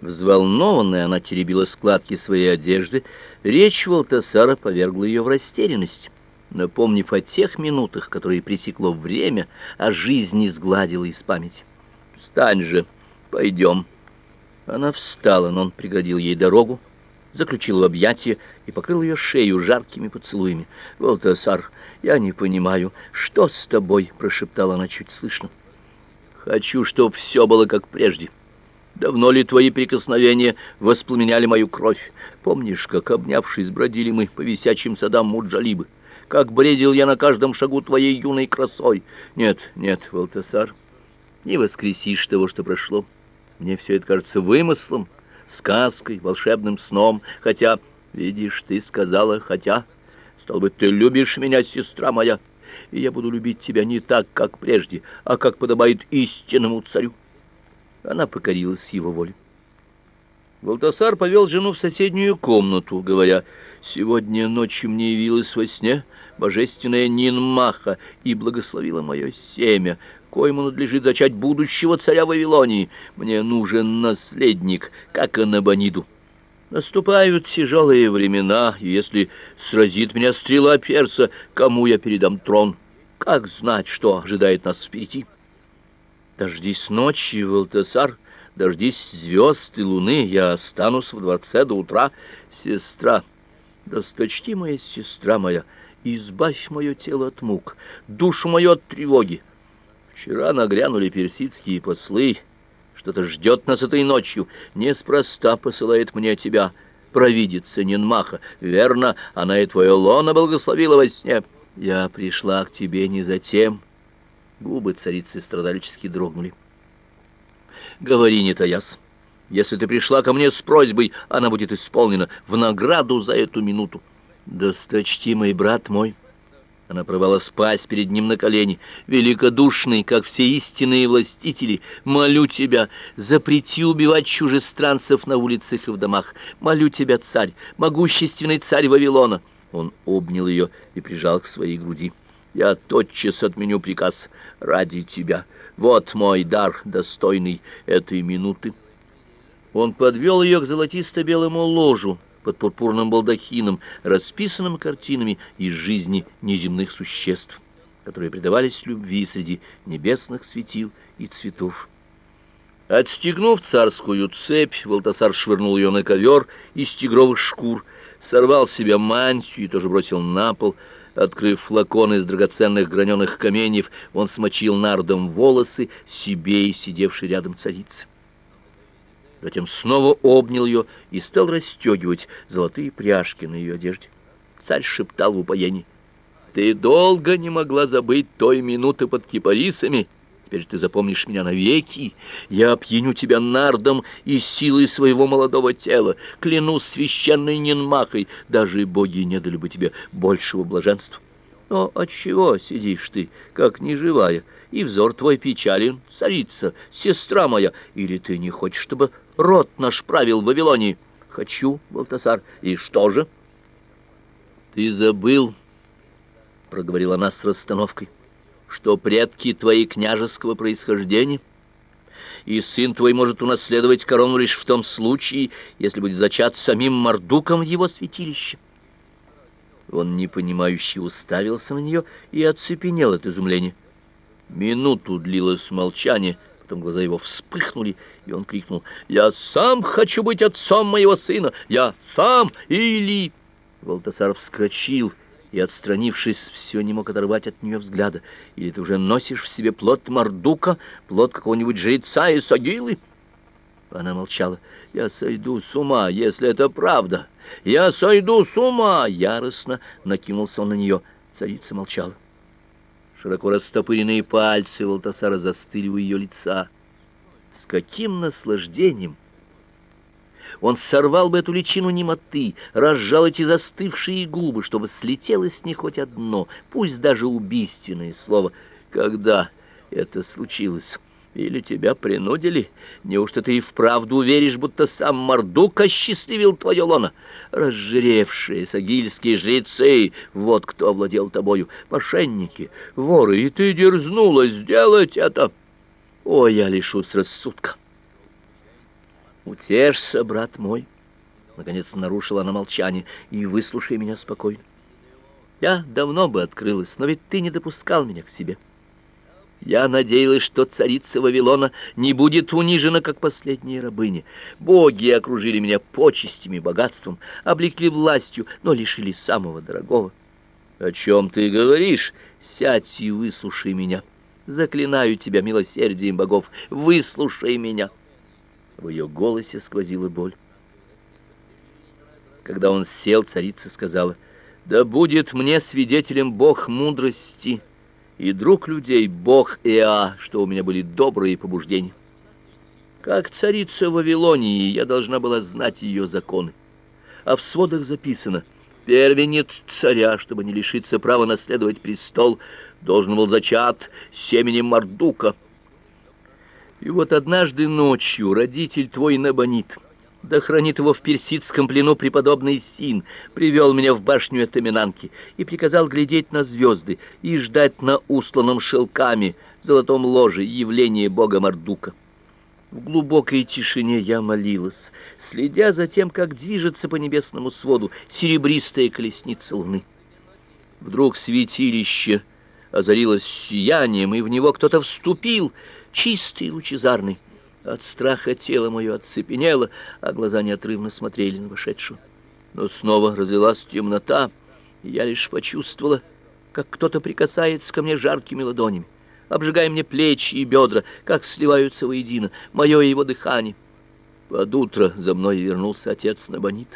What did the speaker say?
Взволнованная, она теребила складки своей одежды, речь Валтасара повергла ее в растерянность. Напомнив о тех минутах, которые пресекло время, а жизнь изгладила из памяти. «Встань же, пойдем». Она встала, но он преградил ей дорогу, заключил в объятия и покрыл ее шею жаркими поцелуями. «Валтасар, я не понимаю, что с тобой?» — прошептала она чуть слышно. «Хочу, чтобы все было как прежде». Давно ли твои прикосновения воспламеняли мою кровь? Помнишь, как, обнявшись, бродили мы по висячим садам Муджалибы? Как бредил я на каждом шагу твоей юной красой? Нет, нет, Валтасар, не воскресишь того, что прошло. Мне все это кажется вымыслом, сказкой, волшебным сном, хотя, видишь, ты сказала «хотя». Стал быть, ты любишь меня, сестра моя, и я буду любить тебя не так, как прежде, а как подобает истинному царю. Она покорилась его воле. Валтасар повел жену в соседнюю комнату, говоря, «Сегодня ночью мне явилась во сне божественная Нинмаха и благословила мое семя, коему надлежит зачать будущего царя Вавилонии. Мне нужен наследник, как и Набониду. Наступают тяжелые времена, и если сразит меня стрела перса, кому я передам трон? Как знать, что ожидает нас впереди?» Дождись ночи, Валтасар, дождись звезд и луны, я останусь в дворце до утра. Сестра, досточтимая сестра моя, избавь мое тело от мук, душу мою от тревоги. Вчера нагрянули персидские послы, что-то ждет нас этой ночью, неспроста посылает мне тебя, провидица Нинмаха. Верно, она и твое лоно благословила во сне. Я пришла к тебе не за тем, Губы царицы страдальчески дрогнули. «Говори, не таясь. Если ты пришла ко мне с просьбой, она будет исполнена в награду за эту минуту. Досточтимый брат мой!» Она провала спасть перед ним на колени. «Великодушный, как все истинные властители, молю тебя, запрети убивать чужестранцев на улицах и в домах. Молю тебя, царь, могущественный царь Вавилона!» Он обнял ее и прижал к своей груди. Я тотчас отменю приказ ради тебя. Вот мой дар, достойный этой минуты. Он подвел ее к золотисто-белому ложу под пурпурным балдахином, расписанным картинами из жизни неземных существ, которые предавались любви среди небесных светил и цветов. Отстегнув царскую цепь, Валтасар швырнул ее на ковер из тигровых шкур, сорвал с себя мантию и тоже бросил на пол, Открыв флакон из драгоценных граненых каменьев, он смочил нардом волосы себе и сидевшей рядом царицы. Затем снова обнял ее и стал расстегивать золотые пряжки на ее одежде. Царь шептал в упоении. «Ты долго не могла забыть той минуты под кипарисами?» Теперь ты запомнишь меня навеки. Я опьяню тебя нардом и силой своего молодого тела. Клянусь священной Нинмахой, даже боги не дали бы тебе большего блаженства. Но отчего сидишь ты, как неживая, и взор твой печален, царица, сестра моя? Или ты не хочешь, чтобы род наш правил в Вавилонии? Хочу, Балтасар. И что же? Ты забыл, — проговорила она с расстановкой что предки твои княжеского происхождения, и сын твой может унаследовать корону лишь в том случае, если будет зачат самим Мардуком в его святилище. Он непонимающе уставился на нее и оцепенел от изумления. Минуту длилось молчание, потом глаза его вспыхнули, и он крикнул «Я сам хочу быть отцом моего сына! Я сам или...» Волтасар вскочил и, отстранившись, все не мог оторвать от нее взгляда. «Или ты уже носишь в себе плод Мордука, плод какого-нибудь жреца и сагилы?» Она молчала. «Я сойду с ума, если это правда! Я сойду с ума!» Яростно накинулся он на нее. Царица молчала. Широко растопыренные пальцы Валтасара застыли у ее лица. С каким наслаждением! Он сорвал бы эту личину немоты, разжал эти застывшие губы, чтобы слетело с них хоть одно, пусть даже убийственное слово. Когда это случилось? Или тебя принудили? Неужто ты и вправду веришь, будто сам Мордук осчастливил твое лоно? Разжиревшие сагильские жрецы, вот кто овладел тобою, мошенники, воры, и ты дерзнула сделать это. О, я лишусь рассудка. Утешься, брат мой, наконец нарушила она молчание, и выслушай меня спокойно. Я давно бы открылась, но ведь ты не допускал меня к себе. Я надеялась, что царица Вавилона не будет унижена, как последняя рабыня. Боги окружили меня почестями богатством, облекли властью, но лишили самого дорогого. О чем ты говоришь? Сядь и выслушай меня. Заклинаю тебя милосердием богов, выслушай меня. В ее голосе сквозила боль. Когда он сел, царица сказала: "Да будет мне свидетелем Бог мудрости и друг людей Бог Иа, что у меня были добрые побуждения. Как царица Вавилонии, я должна была знать ее законы. А в сводах записано: первенец царя, чтобы не лишиться права наследовать престол, должен был зачат семенем Мардука. И вот однажды ночью родитель твой Набонид, да хранит его в персидском плену преподобный Син, привел меня в башню Этаминанки и приказал глядеть на звезды и ждать на устланном шелками золотом ложе явление бога Мардука. В глубокой тишине я молилась, следя за тем, как движется по небесному своду серебристая колесница луны. Вдруг святилище озарилось сиянием, и в него кто-то вступил, чистый и лучезарный. От страха тело мое оцепенело, а глаза неотрывно смотрели на вошедшего. Но снова разлилась темнота, и я лишь почувствовала, как кто-то прикасается ко мне жаркими ладонями, обжигая мне плечи и бедра, как сливаются воедино мое и его дыхание. Под утро за мной вернулся отец Набонид.